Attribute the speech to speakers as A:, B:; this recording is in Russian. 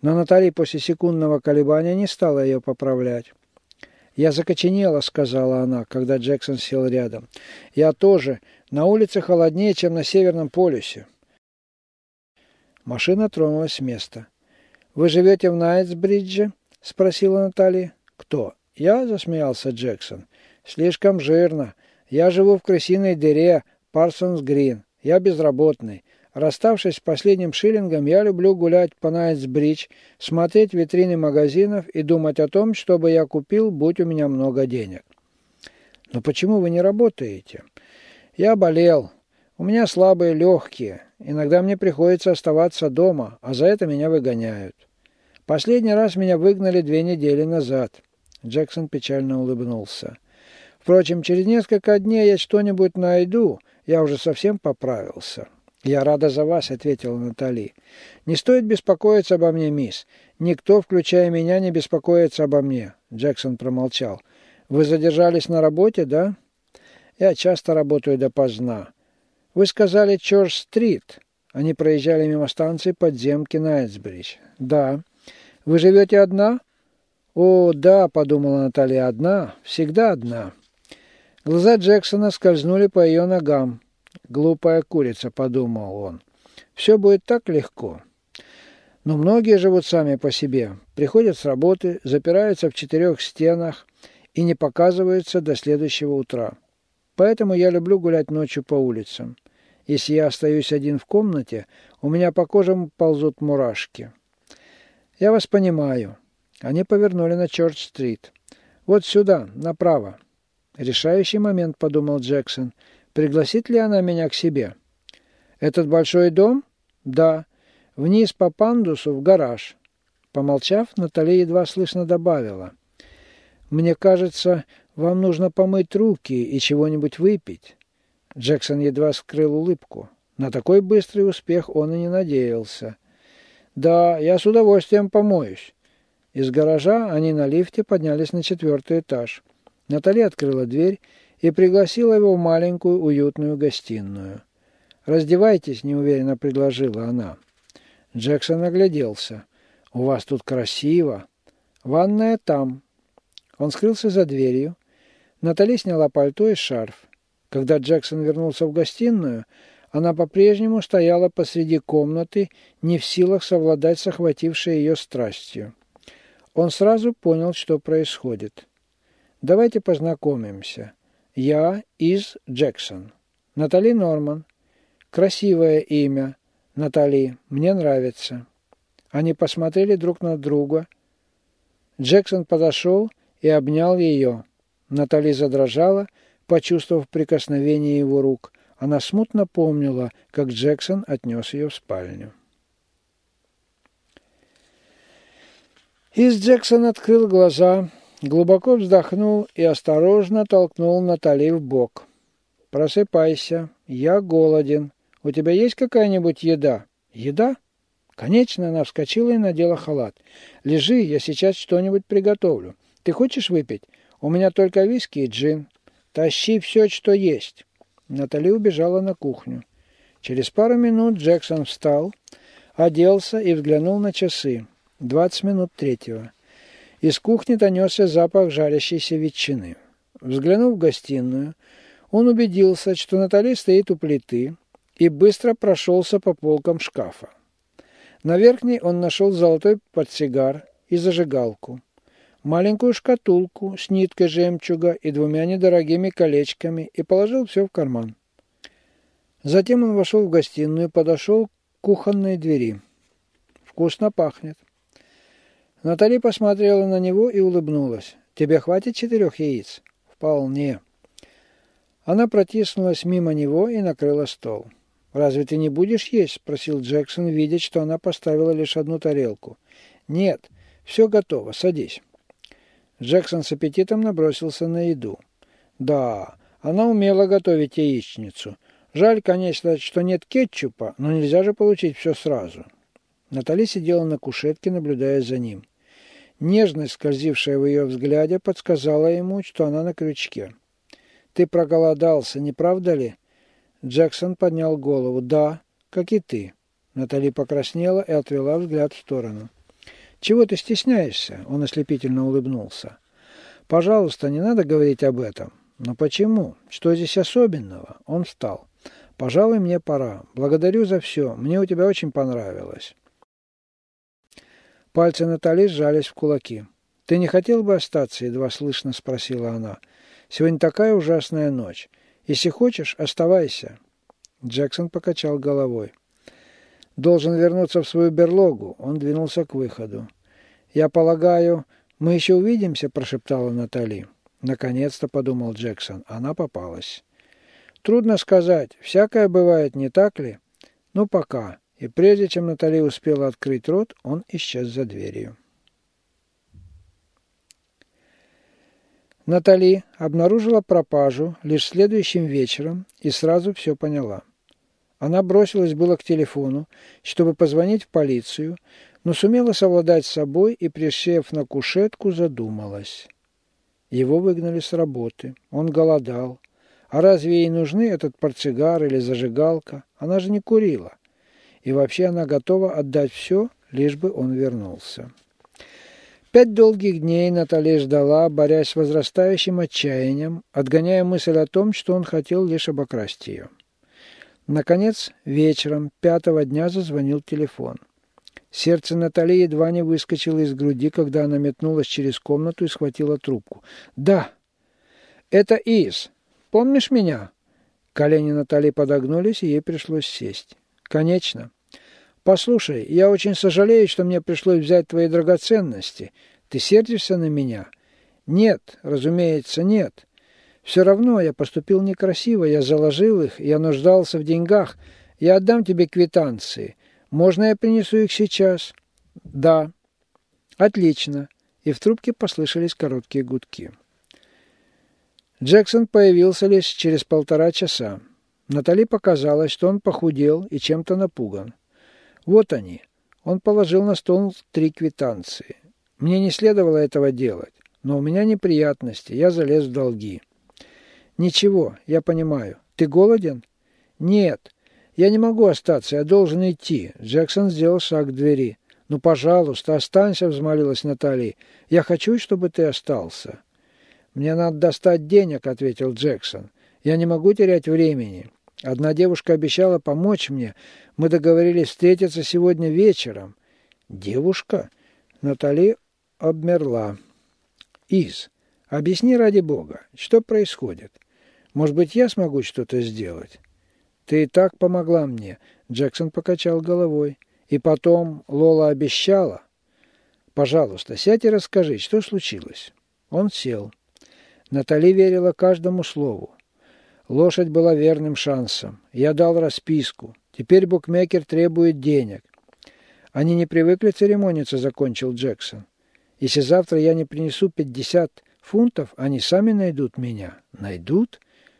A: Но Натали после секундного колебания не стала ее поправлять. «Я закоченела», — сказала она, когда Джексон сел рядом. «Я тоже. На улице холоднее, чем на Северном полюсе». Машина тронулась с места. «Вы живете в Найтсбридже?» — спросила Наталья. «Кто?» «Я?» — засмеялся Джексон. «Слишком жирно. Я живу в крысиной дыре, Парсонс Грин. Я безработный. Расставшись с последним шиллингом, я люблю гулять по Найтсбридж, смотреть витрины магазинов и думать о том, что бы я купил, будь у меня много денег. Но почему вы не работаете? Я болел. У меня слабые легкие. Иногда мне приходится оставаться дома, а за это меня выгоняют. Последний раз меня выгнали две недели назад. Джексон печально улыбнулся. Впрочем, через несколько дней я что-нибудь найду. Я уже совсем поправился. «Я рада за вас», — ответила Натали. «Не стоит беспокоиться обо мне, мисс. Никто, включая меня, не беспокоится обо мне». Джексон промолчал. «Вы задержались на работе, да?» «Я часто работаю допоздна. Вы сказали Чорч-стрит». Они проезжали мимо станции подземки Найтсбридж. «Да». «Вы живете одна?» «О, да», — подумала Наталья, — «одна. Всегда одна». Глаза Джексона скользнули по ее ногам. «Глупая курица», — подумал он. «Все будет так легко». Но многие живут сами по себе, приходят с работы, запираются в четырех стенах и не показываются до следующего утра. Поэтому я люблю гулять ночью по улицам. Если я остаюсь один в комнате, у меня по кожам ползут мурашки. Я вас понимаю. Они повернули на Чорч-стрит. Вот сюда, направо. Решающий момент, подумал Джексон. Пригласит ли она меня к себе? Этот большой дом? Да. Вниз по пандусу в гараж. Помолчав, Натали едва слышно добавила. «Мне кажется, вам нужно помыть руки и чего-нибудь выпить». Джексон едва скрыл улыбку. На такой быстрый успех он и не надеялся. «Да, я с удовольствием помоюсь». Из гаража они на лифте поднялись на четвертый этаж. Натали открыла дверь и пригласила его в маленькую уютную гостиную. «Раздевайтесь», — неуверенно предложила она. Джексон огляделся. «У вас тут красиво. Ванная там». Он скрылся за дверью. Натали сняла пальто и шарф. Когда Джексон вернулся в гостиную, она по-прежнему стояла посреди комнаты, не в силах совладать с охватившей ее страстью. Он сразу понял, что происходит. «Давайте познакомимся. Я из Джексон. Натали Норман. Красивое имя. Натали. Мне нравится». Они посмотрели друг на друга. Джексон подошел и обнял ее. Натали задрожала, почувствовав прикосновение его рук. Она смутно помнила, как Джексон отнес ее в спальню. Из Джексон открыл глаза, Глубоко вздохнул и осторожно толкнул Натали в бок. «Просыпайся. Я голоден. У тебя есть какая-нибудь еда?» «Еда?» Конечно, она вскочила и надела халат. «Лежи, я сейчас что-нибудь приготовлю. Ты хочешь выпить? У меня только виски и джин. Тащи все, что есть». Натали убежала на кухню. Через пару минут Джексон встал, оделся и взглянул на часы. Двадцать минут третьего. Из кухни донесся запах жарящейся ветчины. Взглянув в гостиную, он убедился, что Натали стоит у плиты и быстро прошелся по полкам шкафа. На верхней он нашел золотой портсигар и зажигалку, маленькую шкатулку с ниткой жемчуга и двумя недорогими колечками и положил все в карман. Затем он вошел в гостиную и подошел к кухонной двери. «Вкусно пахнет». Натали посмотрела на него и улыбнулась. «Тебе хватит четырех яиц?» «Вполне». Она протиснулась мимо него и накрыла стол. «Разве ты не будешь есть?» – спросил Джексон, видя, что она поставила лишь одну тарелку. «Нет, все готово, садись». Джексон с аппетитом набросился на еду. «Да, она умела готовить яичницу. Жаль, конечно, что нет кетчупа, но нельзя же получить все сразу». Натали сидела на кушетке, наблюдая за ним. Нежность, скользившая в ее взгляде, подсказала ему, что она на крючке. «Ты проголодался, не правда ли?» Джексон поднял голову. «Да, как и ты». Натали покраснела и отвела взгляд в сторону. «Чего ты стесняешься?» Он ослепительно улыбнулся. «Пожалуйста, не надо говорить об этом». «Но почему? Что здесь особенного?» Он встал. «Пожалуй, мне пора. Благодарю за все. Мне у тебя очень понравилось». Пальцы Натали сжались в кулаки. «Ты не хотел бы остаться?» – едва слышно спросила она. «Сегодня такая ужасная ночь. Если хочешь, оставайся». Джексон покачал головой. «Должен вернуться в свою берлогу». Он двинулся к выходу. «Я полагаю, мы еще увидимся?» – прошептала Натали. Наконец-то, подумал Джексон, она попалась. Трудно сказать, всякое бывает, не так ли? Ну, пока. И прежде чем Натали успела открыть рот, он исчез за дверью. Натали обнаружила пропажу лишь следующим вечером и сразу все поняла. Она бросилась было к телефону, чтобы позвонить в полицию, но сумела совладать с собой и, присев на кушетку, задумалась. Его выгнали с работы, он голодал. А разве ей нужны этот портсигар или зажигалка? Она же не курила и вообще она готова отдать все, лишь бы он вернулся. Пять долгих дней Наталья ждала, борясь с возрастающим отчаянием, отгоняя мысль о том, что он хотел лишь обокрасть ее. Наконец, вечером пятого дня зазвонил телефон. Сердце Натали едва не выскочило из груди, когда она метнулась через комнату и схватила трубку. «Да, это Из. Помнишь меня?» Колени Натали подогнулись, и ей пришлось сесть. «Конечно. Послушай, я очень сожалею, что мне пришлось взять твои драгоценности. Ты сердишься на меня?» «Нет, разумеется, нет. Все равно я поступил некрасиво, я заложил их, я нуждался в деньгах. Я отдам тебе квитанции. Можно я принесу их сейчас?» «Да». «Отлично». И в трубке послышались короткие гудки. Джексон появился лишь через полтора часа. Натали показалось, что он похудел и чем-то напуган. Вот они. Он положил на стол три квитанции. Мне не следовало этого делать, но у меня неприятности, я залез в долги. Ничего, я понимаю. Ты голоден? Нет. Я не могу остаться, я должен идти. Джексон сделал шаг к двери. «Ну, пожалуйста, останься», — взмолилась Натали. «Я хочу, чтобы ты остался». «Мне надо достать денег», — ответил Джексон. «Я не могу терять времени. Одна девушка обещала помочь мне. Мы договорились встретиться сегодня вечером. Девушка? Натали обмерла. Из, объясни ради бога, что происходит? Может быть, я смогу что-то сделать? Ты и так помогла мне. Джексон покачал головой. И потом Лола обещала. Пожалуйста, сядь и расскажи, что случилось. Он сел. Натали верила каждому слову. Лошадь была верным шансом. Я дал расписку. Теперь букмекер требует денег. Они не привыкли церемониться, закончил Джексон. Если завтра я не принесу 50 фунтов, они сами найдут меня. Найдут?